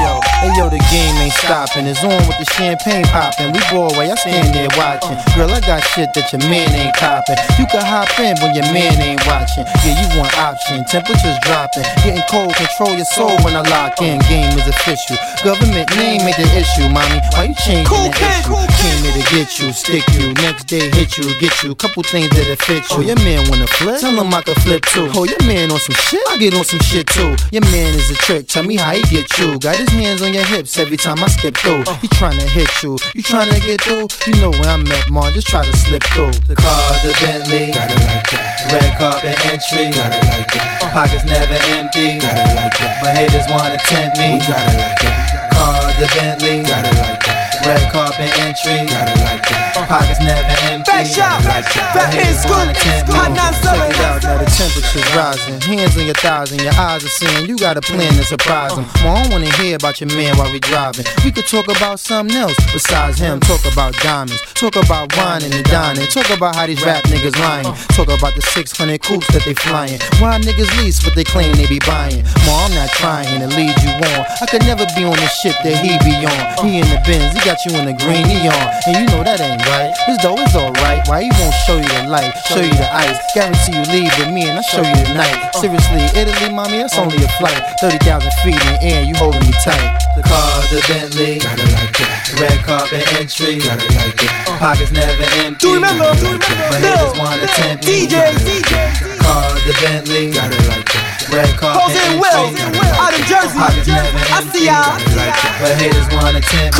Yo, hey yo, the game ain't stopping. It's on with the champagne popping. We go away, I stand there watching. Girl, I got shit that your man ain't copping. You can hop in when your man ain't watching. Yeah, you want option. Temperatures dropping. Getting cold, control your soul when I lock in. Game is official. Government name ain't the issue, mommy. Why you changing Cool the issue? cool Came here to get you, stick you. Next day hit you, get you. Couple things that'll fit you. Oh, your man wanna flip? Tell him I can flip too. Oh, your man on some shit? I get on some shit too. Your man is a trick. Tell me how he get you. Got his hands on your hips every time I skip through. Oh. He tryna hit you. You tryna get through? You know where I'm at, man. Just try to slip through. The car, the Bentley. Got it like that. Red carpet entry. Got it like that. Uh. Pockets never empty. Got it like that. My haters wanna tempt me. We got it like that. Car, the Bentley. Got it like that. Red carpet entry. Got it like that. Pockets never empty. Back shot, Like that. back in school, hot nine Check it out, now the temperature's Hands on your thighs and your eyes are saying you got a plan to surprise them. Well, I don't wanna hear about your man while we driving. We could talk about something else besides him. Talk about diamonds. Talk about wine and dining. Talk about how these rap niggas lying. Talk about the 600 coupes that they flying. Why niggas lease what they claim they be buying? Ma, I'm not trying to lead you on. I could never be on the shit that he be on. He in the Benz, he got you in the green neon. And you know that ain't right. His dough is alright. Why he won't show you the light? Show you the ice. Guarantee you leave with me and I'll show you the night. Uh. Seriously, Italy, mommy, that's only a flight. 30,000 feet in the air, you holding me tight. The car, the Bentley. Got it like that. Red carpet entry. Got it like that. Uh. Pockets never empty. Do you remember? Do you My remember? haters wanna tempt me. DJ, DJ. Car, the Bentley. Got it like that. Red carpet Jose entry. Will, out in Jersey. Pockets never I empty. see y'all. My haters wanna tempt Cool me. kid.